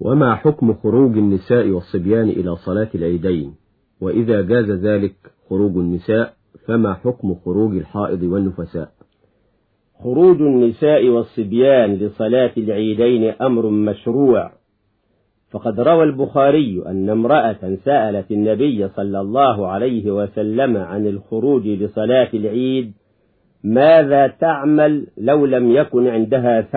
وما حكم خروج النساء والصبيان إلى صلاة العيدين؟ وإذا جاز ذلك خروج النساء فما حكم خروج الحائض والنفساء؟ خروج النساء والصبيان لصلاة العيدين أمر مشروع. فقد روى البخاري أن امرأة سألت النبي صلى الله عليه وسلم عن الخروج لصلاة العيد ماذا تعمل لو لم يكن عندها